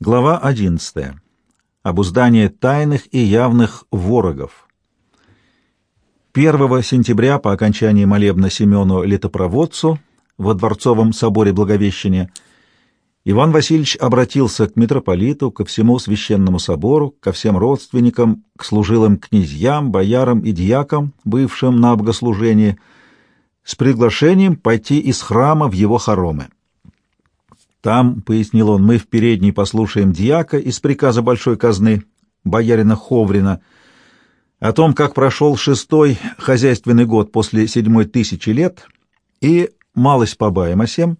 Глава 11. Обуздание тайных и явных ворогов. 1 сентября по окончании молебна Семену Летопроводцу во Дворцовом соборе Благовещения Иван Васильевич обратился к митрополиту, ко всему священному собору, ко всем родственникам, к служилым князьям, боярам и дьякам, бывшим на богослужении, с приглашением пойти из храма в его хоромы. Там, — пояснил он, — мы в передней послушаем дьяка из приказа большой казны, боярина Ховрина, о том, как прошел шестой хозяйственный год после седьмой тысячи лет, и малость побаем осем,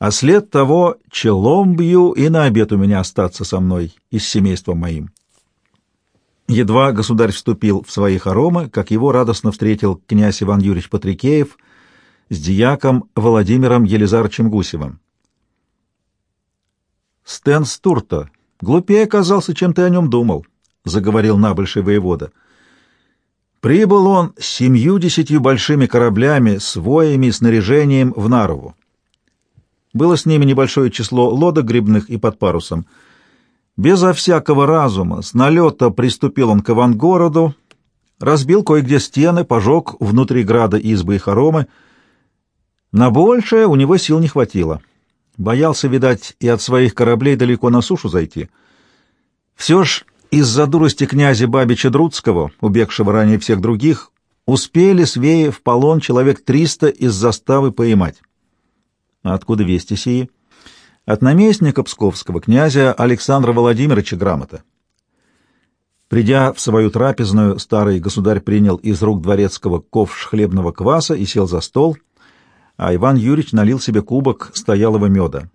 а след того челом бью и на обед у меня остаться со мной и с семейством моим. Едва государь вступил в свои хоромы, как его радостно встретил князь Иван Юрьевич Патрикеев с дьяком Владимиром Елизаровичем Гусевым. Стэн Стурто глупее оказался, чем ты о нем думал, — заговорил набольший воевода. Прибыл он с семью-десятью большими кораблями, с воями и снаряжением в Нарову. Было с ними небольшое число лодок грибных и под парусом. Безо всякого разума с налета приступил он к Ивангороду, разбил кое-где стены, пожег внутри града избы и хоромы. На большее у него сил не хватило. Боялся, видать, и от своих кораблей далеко на сушу зайти. Все ж из-за дурости князя Бабича Друцкого, убегшего ранее всех других, успели свеи в полон человек триста из заставы поймать. А откуда вести сии? От наместника Псковского, князя Александра Владимировича грамота. Придя в свою трапезную, старый государь принял из рук дворецкого ковш хлебного кваса и сел за стол — а Иван Юрьевич налил себе кубок стоялого меда.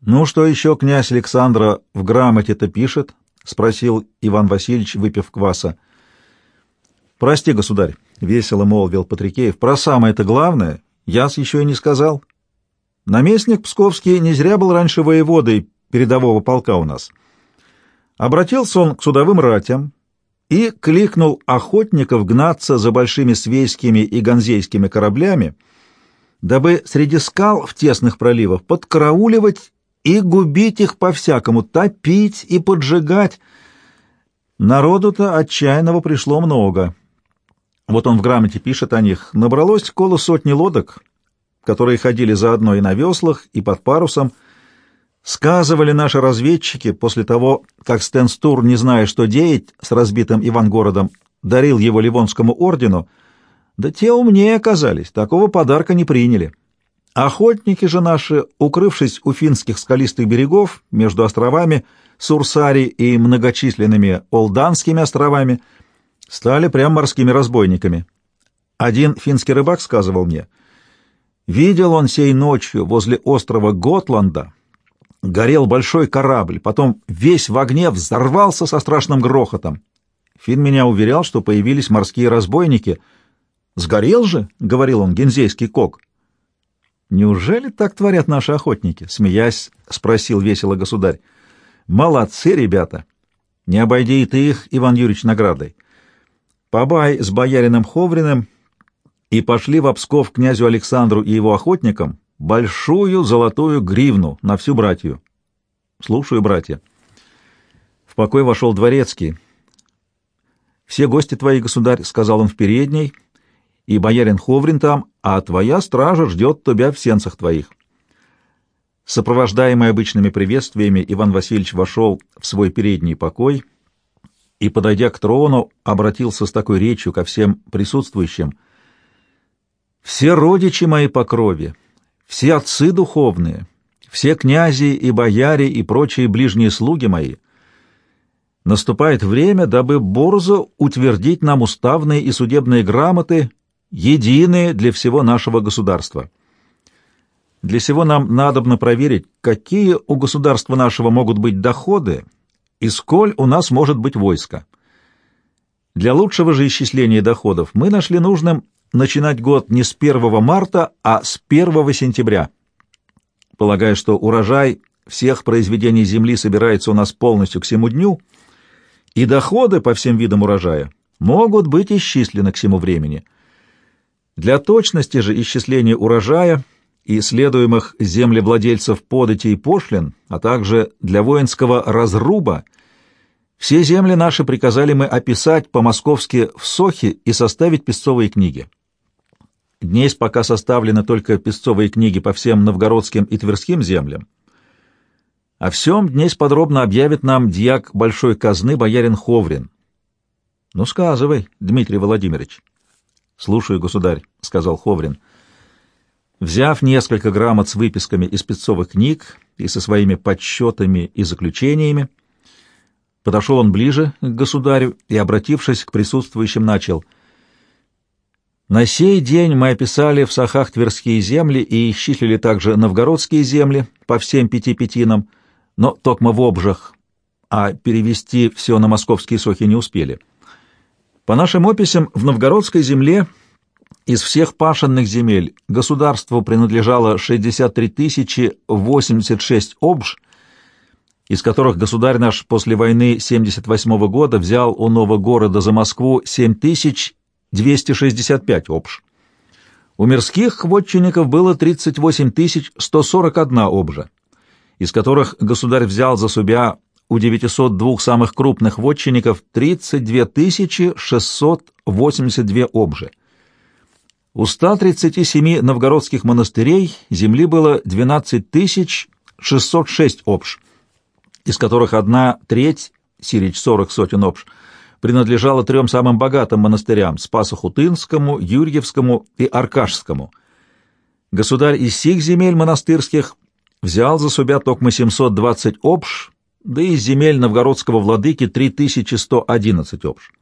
«Ну, что еще князь Александра в грамоте-то пишет?» — спросил Иван Васильевич, выпив кваса. «Прости, государь», — весело молвил Патрикеев, — «про самое-то главное яс еще и не сказал. Наместник Псковский не зря был раньше воеводой передового полка у нас. Обратился он к судовым ратям, и кликнул охотников гнаться за большими свейскими и ганзейскими кораблями, дабы среди скал в тесных проливах подкарауливать и губить их по-всякому, топить и поджигать. Народу-то отчаянного пришло много. Вот он в грамоте пишет о них. Набралось около сотни лодок, которые ходили заодно и на веслах, и под парусом, Сказывали наши разведчики после того, как Стенстур, не зная, что деять с разбитым Ивангородом, дарил его Ливонскому ордену, да те умнее оказались, такого подарка не приняли. Охотники же наши, укрывшись у финских скалистых берегов между островами Сурсари и многочисленными Олданскими островами, стали прям морскими разбойниками. Один финский рыбак сказывал мне, видел он сей ночью возле острова Готланда, горел большой корабль, потом весь в огне взорвался со страшным грохотом. Фин меня уверял, что появились морские разбойники. «Сгорел же?» — говорил он, — гензейский кок. «Неужели так творят наши охотники?» — смеясь, спросил весело государь. «Молодцы, ребята! Не обойди и ты их, Иван Юрьевич, наградой. Побай с боярином Ховриным и пошли в Псков князю Александру и его охотникам большую золотую гривну на всю братью. Слушаю, братья. В покой вошел дворецкий. Все гости твои, государь, — сказал он в передней, — и боярин Ховрин там, а твоя стража ждет тебя в сенцах твоих. Сопровождаемый обычными приветствиями, Иван Васильевич вошел в свой передний покой и, подойдя к трону, обратился с такой речью ко всем присутствующим. «Все родичи мои по крови, все отцы духовные, все князи и бояре и прочие ближние слуги мои. Наступает время, дабы борзо утвердить нам уставные и судебные грамоты, единые для всего нашего государства. Для сего нам надобно проверить, какие у государства нашего могут быть доходы и сколь у нас может быть войско. Для лучшего же исчисления доходов мы нашли нужным начинать год не с 1 марта, а с 1 сентября. Полагая, что урожай всех произведений земли собирается у нас полностью к всему дню, и доходы по всем видам урожая могут быть исчислены к всему времени. Для точности же исчисления урожая и следуемых землевладельцев подати и пошлин, а также для воинского разруба, все земли наши приказали мы описать по-московски в Сохе и составить песцовые книги. Днесь пока составлены только песцовые книги по всем новгородским и тверским землям. О всем днесь подробно объявит нам дьяк большой казны боярин Ховрин. — Ну, сказывай, Дмитрий Владимирович. — Слушаю, государь, — сказал Ховрин. Взяв несколько грамот с выписками из песцовых книг и со своими подсчетами и заключениями, подошел он ближе к государю и, обратившись к присутствующим, начал — на сей день мы описали в Сахах Тверские земли и исчислили также новгородские земли по всем пяти пятинам, но токмо в обжах, а перевести все на московские сохи не успели. По нашим описям, в новгородской земле из всех пашенных земель государству принадлежало 63 тысячи 86 обж, из которых государь наш после войны 78 года взял у нового города за Москву 7 тысяч 265 обж. У мирских вотчинников было 38 141 обжа, из которых государь взял за себя у 902 самых крупных вотчинников 32 682 обжи. У 137 новгородских монастырей земли было 12 606 обж, из которых одна треть, сирич 40 сотен обж, принадлежала трем самым богатым монастырям — Спасо-Хутынскому, Юрьевскому и Аркашскому. Государь из сих земель монастырских взял за себя токмо 720 обш, да и земель новгородского владыки 3111 обш.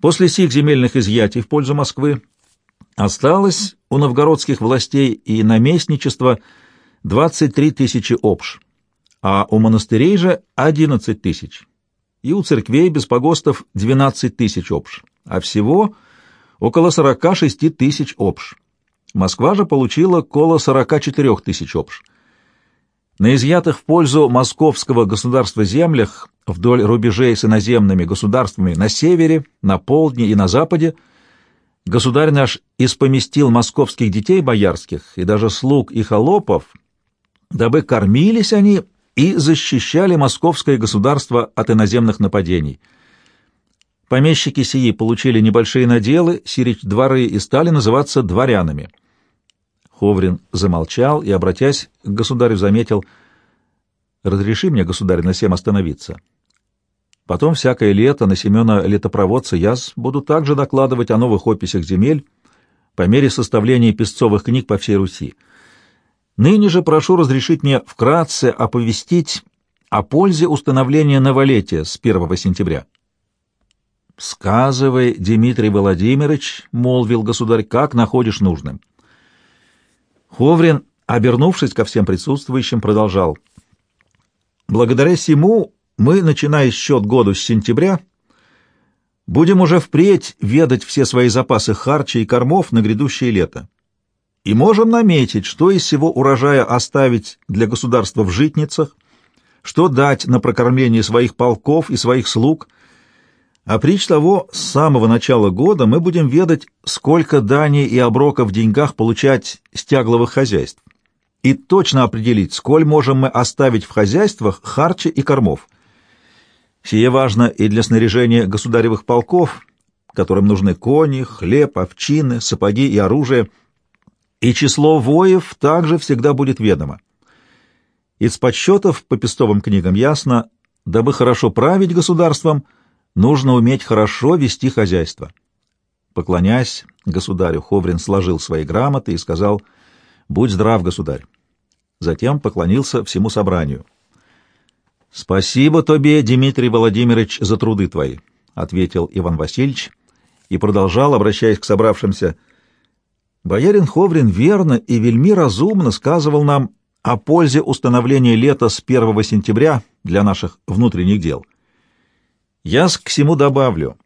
После сих земельных изъятий в пользу Москвы осталось у новгородских властей и наместничества 23 тысячи обш, а у монастырей же 11 тысяч и у церквей без погостов 12 тысяч обш, а всего около 46 тысяч обш. Москва же получила около 44 тысяч обш. На изъятых в пользу московского государства землях вдоль рубежей с иноземными государствами на севере, на полдне и на западе государь наш испоместил московских детей боярских и даже слуг и холопов, дабы кормились они и защищали московское государство от иноземных нападений. Помещики сии получили небольшие наделы, сирич дворы и стали называться дворянами. Ховрин замолчал и, обратясь к государю, заметил, «Разреши мне, государь, на всем остановиться. Потом всякое лето на Семена Летопроводца я буду также докладывать о новых описях земель по мере составления песцовых книг по всей Руси. Ныне же прошу разрешить мне вкратце оповестить о пользе установления новолетия с 1 сентября. «Сказывай, Дмитрий Владимирович, — молвил государь, — как находишь нужным». Ховрин, обернувшись ко всем присутствующим, продолжал. «Благодаря сему мы, начиная счет году с сентября, будем уже впредь ведать все свои запасы харча и кормов на грядущее лето и можем наметить, что из всего урожая оставить для государства в житницах, что дать на прокормление своих полков и своих слуг, а прич того, с самого начала года мы будем ведать, сколько дани и оброка в деньгах получать с тягловых хозяйств, и точно определить, сколь можем мы оставить в хозяйствах харча и кормов. Сие важно и для снаряжения государевых полков, которым нужны кони, хлеб, овчины, сапоги и оружие – и число воев также всегда будет ведомо. Из подсчетов по пестовым книгам ясно, дабы хорошо править государством, нужно уметь хорошо вести хозяйство. Поклонясь государю, Ховрин сложил свои грамоты и сказал «Будь здрав, государь». Затем поклонился всему собранию. «Спасибо тебе, Дмитрий Владимирович, за труды твои», — ответил Иван Васильевич и продолжал, обращаясь к собравшимся, — Боярин Ховрин верно и вельми разумно сказывал нам о пользе установления лета с 1 сентября для наших внутренних дел. Я к всему добавлю.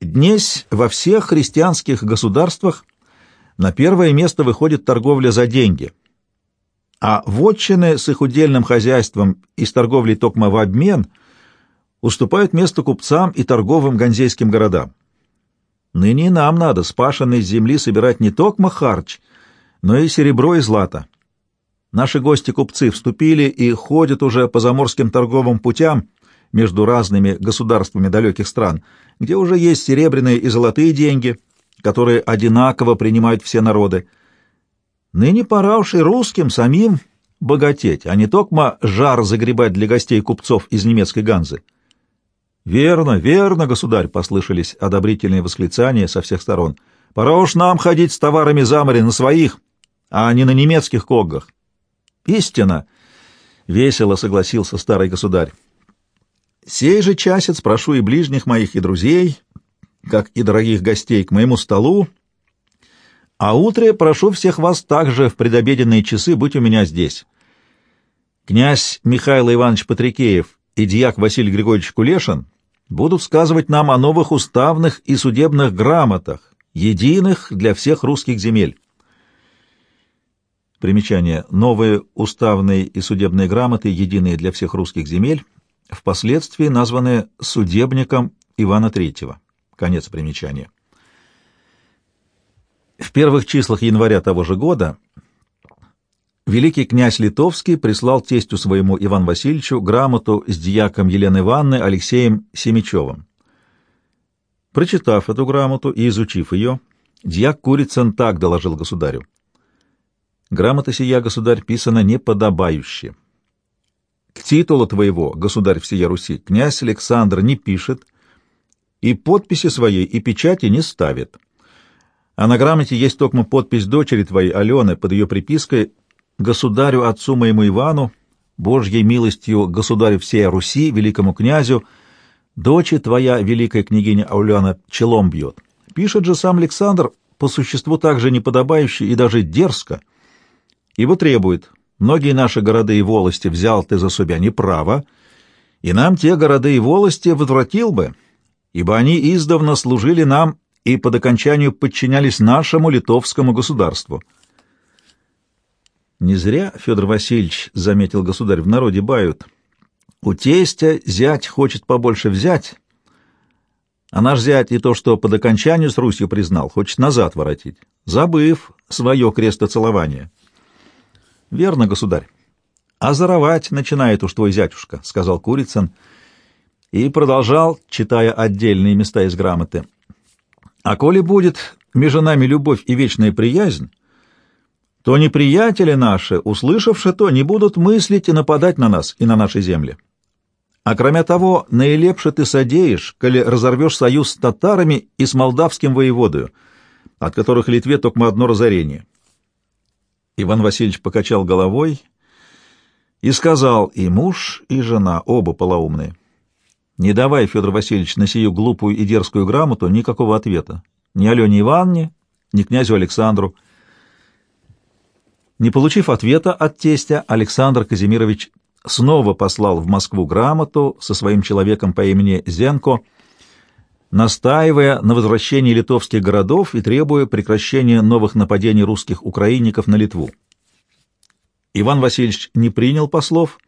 Днесь во всех христианских государствах на первое место выходит торговля за деньги, а вотчины с их удельным хозяйством и с торговлей токма в обмен уступают место купцам и торговым ганзейским городам. Ныне нам надо с земли собирать не только харч, но и серебро и злато. Наши гости-купцы вступили и ходят уже по заморским торговым путям между разными государствами далеких стран, где уже есть серебряные и золотые деньги, которые одинаково принимают все народы. Ныне пора уж и русским самим богатеть, а не токмо жар загребать для гостей купцов из немецкой Ганзы. «Верно, верно, государь!» — послышались одобрительные восклицания со всех сторон. «Пора уж нам ходить с товарами за море на своих, а не на немецких коггах». «Истина!» — весело согласился старый государь. «Сей же часец прошу и ближних моих, и друзей, как и дорогих гостей, к моему столу, а утре прошу всех вас также в предобеденные часы быть у меня здесь. Князь Михаил Иванович Патрикеев и дьяк Василий Григорьевич Кулешин будут сказывать нам о новых уставных и судебных грамотах, единых для всех русских земель. Примечание. Новые уставные и судебные грамоты, единые для всех русских земель, впоследствии названы судебником Ивана III. Конец примечания. В первых числах января того же года великий князь Литовский прислал тестю своему Ивану Васильевичу грамоту с дьяком Елены Ивановны Алексеем Семичевым. Прочитав эту грамоту и изучив ее, дьяк Курицын так доложил государю. «Грамота сия, государь, писана неподобающе. К титулу твоего, государь всея Руси, князь Александр не пишет, и подписи своей и печати не ставит. А на грамоте есть только подпись дочери твоей Алены под ее припиской государю отцу моему Ивану, Божьей милостью государю всей Руси, великому князю, дочь твоя, великая княгиня Ауляна, челом бьет. Пишет же сам Александр, по существу также неподобающе и даже дерзко, ибо требует, многие наши города и волости взял ты за себя неправо, и нам те города и волости возвратил бы, ибо они издавна служили нам и под окончанию подчинялись нашему литовскому государству. Не зря, Федор Васильевич, — заметил государь, — в народе бают. У тестя зять хочет побольше взять, а наш зять и то, что под окончанию с Русью признал, хочет назад воротить, забыв свое крестоцелование. — Верно, государь. — Озоровать начинает уж твой зятюшка, — сказал Курицын, и продолжал, читая отдельные места из грамоты. — А коли будет между нами любовь и вечная приязнь, то неприятели наши, услышавши то, не будут мыслить и нападать на нас и на наши земли. А кроме того, наилепше ты содеешь, коли разорвешь союз с татарами и с молдавским воеводою, от которых Литве только одно разорение. Иван Васильевич покачал головой и сказал, и муж, и жена, оба полоумные. Не давай, Федор Васильевич, на сию глупую и дерзкую грамоту никакого ответа. Ни Алене Ивановне, ни князю Александру — не получив ответа от тестя, Александр Казимирович снова послал в Москву грамоту со своим человеком по имени Зенко, настаивая на возвращении литовских городов и требуя прекращения новых нападений русских украинников на Литву. Иван Васильевич не принял послов,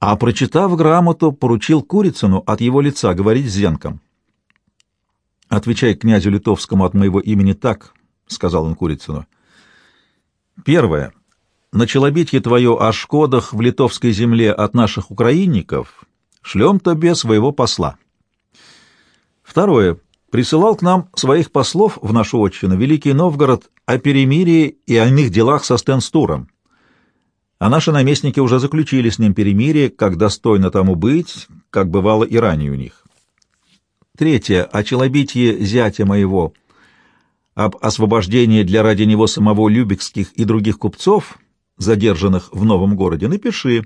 а, прочитав грамоту, поручил Курицыну от его лица говорить с Зенком. «Отвечай князю литовскому от моего имени так», — сказал он Курицыну, — Первое. На челобитье твое о шкодах в литовской земле от наших украинников шлем тебе своего посла. Второе. Присылал к нам своих послов в нашу отчину Великий Новгород о перемирии и о иных делах со Стенстуром. А наши наместники уже заключили с ним перемирие, как достойно тому быть, как бывало и ранее у них. Третье. О челобитье зятя моего — об освобождении для ради него самого Любекских и других купцов, задержанных в новом городе, напиши.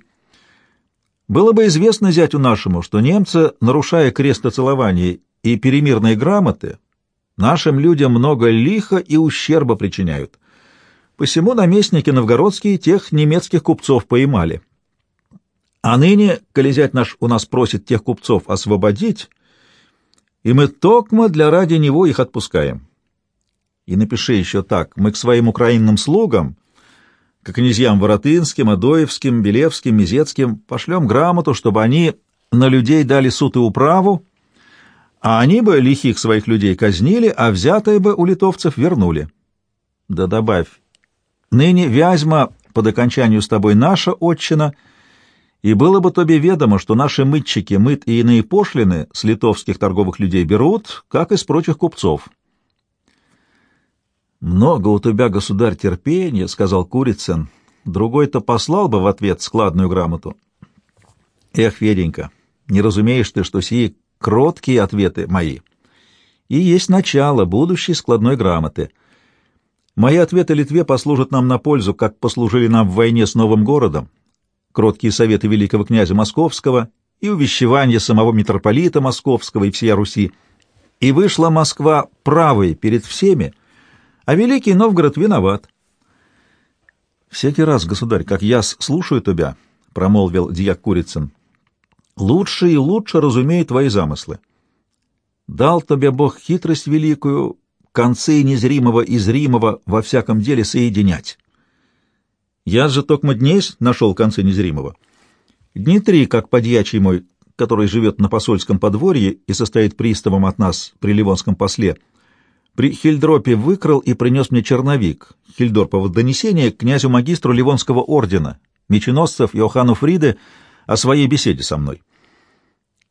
Было бы известно зятю нашему, что немцы, нарушая крестоцелование и перемирные грамоты, нашим людям много лиха и ущерба причиняют. Посему наместники новгородские тех немецких купцов поймали. А ныне, коли зять наш у нас просит тех купцов освободить, и мы токмо для ради него их отпускаем и напиши еще так. Мы к своим украинным слугам, к князьям Воротынским, Адоевским, Белевским, Мизецким, пошлем грамоту, чтобы они на людей дали суд и управу, а они бы лихих своих людей казнили, а взятые бы у литовцев вернули. Да добавь, Ныне Вязьма под окончанию с тобой наша отчина, и было бы тебе ведомо, что наши мытчики мыт и иные пошлины с литовских торговых людей берут, как и с прочих купцов. «Много у тебя, государь, терпения», — сказал Курицын. «Другой-то послал бы в ответ складную грамоту». «Эх, Феденька, не разумеешь ты, что сии кроткие ответы мои и есть начало будущей складной грамоты. Мои ответы Литве послужат нам на пользу, как послужили нам в войне с новым городом, кроткие советы великого князя Московского и увещевания самого митрополита Московского и всея Руси. И вышла Москва правой перед всеми, а Великий Новгород виноват. «Всякий раз, государь, как я слушаю тебя», — промолвил дьяк Курицын, — «лучше и лучше разумею твои замыслы. Дал тебе Бог хитрость великую, концы незримого и зримого во всяком деле соединять. Я же только дней нашел концы незримого. Дни три, как подьячий мой, который живет на посольском подворье и состоит приставом от нас при Ливонском после, при Хильдропе выкрал и принес мне черновик Хильдорпово донесение князю-магистру Ливонского ордена, меченосцев Иохану Фриде, о своей беседе со мной.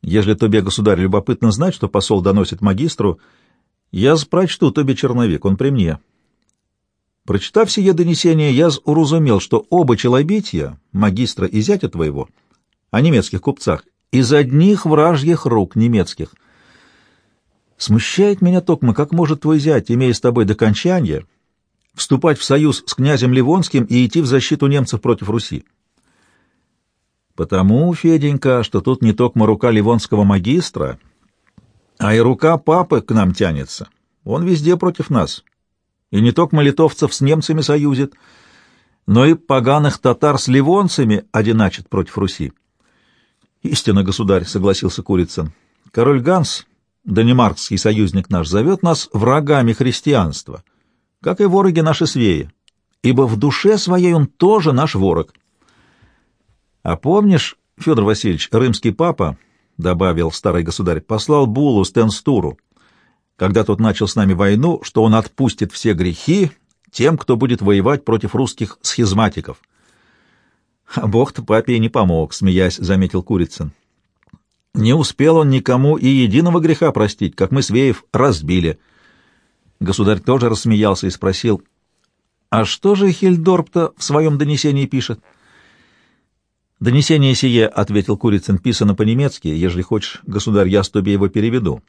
Ежели тебе, государь, любопытно знать, что посол доносит магистру, я прочту тебе черновик, он при мне. Прочитав сие донесение, я уразумел, что оба челобития, магистра и зятя твоего, о немецких купцах, из одних вражьих рук немецких. Смущает меня, Токма, как может твой зять, имея с тобой докончание, вступать в союз с князем Ливонским и идти в защиту немцев против Руси? Потому, Феденька, что тут не только рука ливонского магистра, а и рука папы к нам тянется. Он везде против нас. И не только литовцев с немцами союзит, но и поганых татар с ливонцами одиначит против Руси. Истинно, государь, — согласился Курицын. Король Ганс, данемаркский союзник наш, зовет нас врагами христианства, как и вороги наши свеи, ибо в душе своей он тоже наш ворог. А помнишь, Федор Васильевич, рымский папа, — добавил старый государь, — послал булу Стенстуру, когда тот начал с нами войну, что он отпустит все грехи тем, кто будет воевать против русских схизматиков. — А бог-то папе и не помог, — смеясь, заметил Курицын. Не успел он никому и единого греха простить, как мы Свеев разбили. Государь тоже рассмеялся и спросил, — А что же Хильдорп-то в своем донесении пишет? — «Донесение сие, — ответил Курицын, — писано по-немецки. Ежели хочешь, государь, я с тебе его переведу».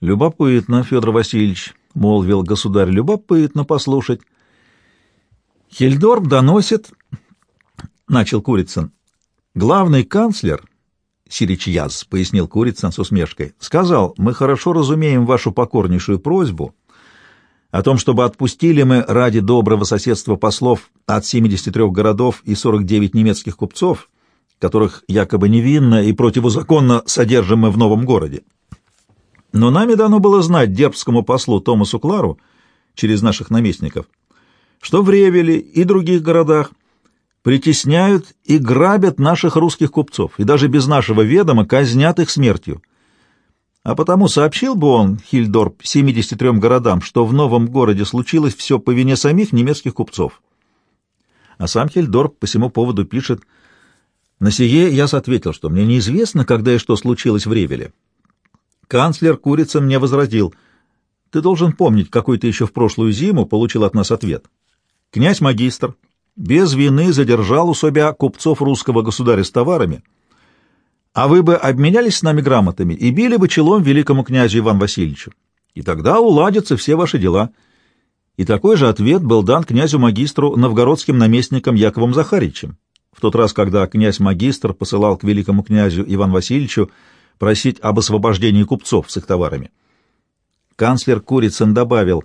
«Любопытно, Федор Васильевич», — молвил государь, — «любопытно послушать». «Хельдорп доносит», — начал Курицын, — «главный канцлер...» Сирич Яз, — пояснил Курицын с усмешкой, — сказал, мы хорошо разумеем вашу покорнейшую просьбу о том, чтобы отпустили мы ради доброго соседства послов от 73 городов и 49 немецких купцов, которых якобы невинно и противозаконно содержим мы в новом городе. Но нами дано было знать дербскому послу Томасу Клару через наших наместников, что в Ревеле и других городах притесняют и грабят наших русских купцов, и даже без нашего ведома казнят их смертью. А потому сообщил бы он, Хильдорп, 73 городам, что в новом городе случилось все по вине самих немецких купцов. А сам Хильдорп по всему поводу пишет, «На сие я ответил, что мне неизвестно, когда и что случилось в Ревеле. Канцлер Курица мне возразил, ты должен помнить, какой ты еще в прошлую зиму получил от нас ответ. Князь-магистр без вины задержал у себя купцов русского государя с товарами, а вы бы обменялись с нами грамотами и били бы челом великому князю Иван Васильевичу. И тогда уладятся все ваши дела. И такой же ответ был дан князю-магистру новгородским наместником Яковом Захаричем. В тот раз, когда князь-магистр посылал к великому князю Иван Васильевичу просить об освобождении купцов с их товарами. Канцлер Курицын добавил,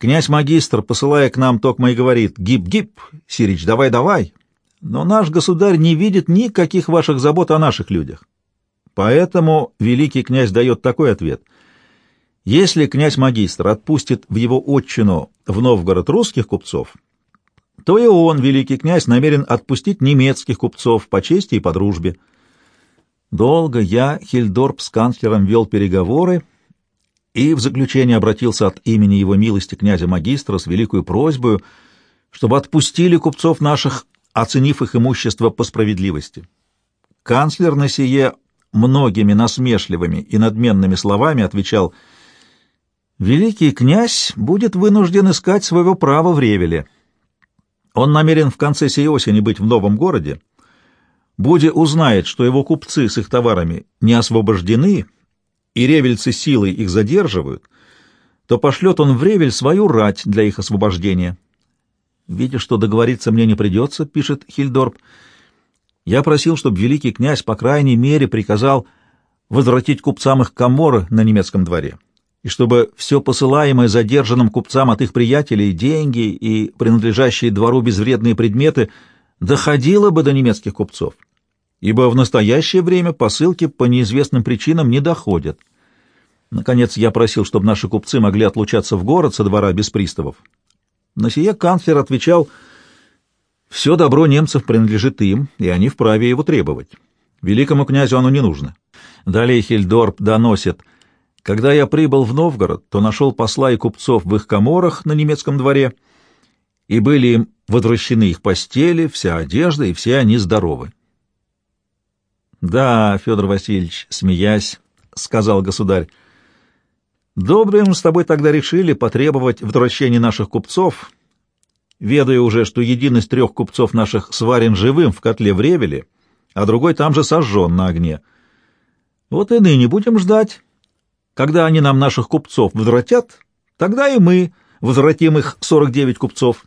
«Князь-магистр, посылая к нам токма и говорит, «Гип-гип, Сирич, давай-давай, но наш государь не видит никаких ваших забот о наших людях. Поэтому великий князь дает такой ответ. Если князь-магистр отпустит в его отчину в Новгород русских купцов, то и он, великий князь, намерен отпустить немецких купцов по чести и по дружбе. Долго я, Хильдорп, с канцлером вел переговоры и в заключение обратился от имени его милости князя-магистра с великой просьбой, чтобы отпустили купцов наших, оценив их имущество по справедливости. Канцлер на сие многими насмешливыми и надменными словами отвечал «Великий князь будет вынужден искать своего права в Ревеле. Он намерен в конце сей осени быть в новом городе. Буди узнает, что его купцы с их товарами не освобождены, и ревельцы силой их задерживают, то пошлет он в Ревель свою рать для их освобождения». Видя, что договориться мне не придется, пишет Хильдорп, — я просил, чтобы великий князь, по крайней мере, приказал возвратить купцам их коморы на немецком дворе, и чтобы все посылаемое задержанным купцам от их приятелей, деньги и принадлежащие двору безвредные предметы доходило бы до немецких купцов, ибо в настоящее время посылки по неизвестным причинам не доходят. Наконец, я просил, чтобы наши купцы могли отлучаться в город со двора без приставов. На сие канцлер отвечал — все добро немцев принадлежит им, и они вправе его требовать. Великому князю оно не нужно. Далее Хильдорп доносит. Когда я прибыл в Новгород, то нашел посла и купцов в их коморах на немецком дворе, и были им возвращены их постели, вся одежда, и все они здоровы. «Да, Федор Васильевич, смеясь, — сказал государь, — добрые мы с тобой тогда решили потребовать возвращения наших купцов, ведая уже, что един из трех купцов наших сварен живым в котле в Ревеле, а другой там же сожжен на огне. Вот и ныне будем ждать. Когда они нам наших купцов возвратят, тогда и мы возвратим их сорок девять купцов».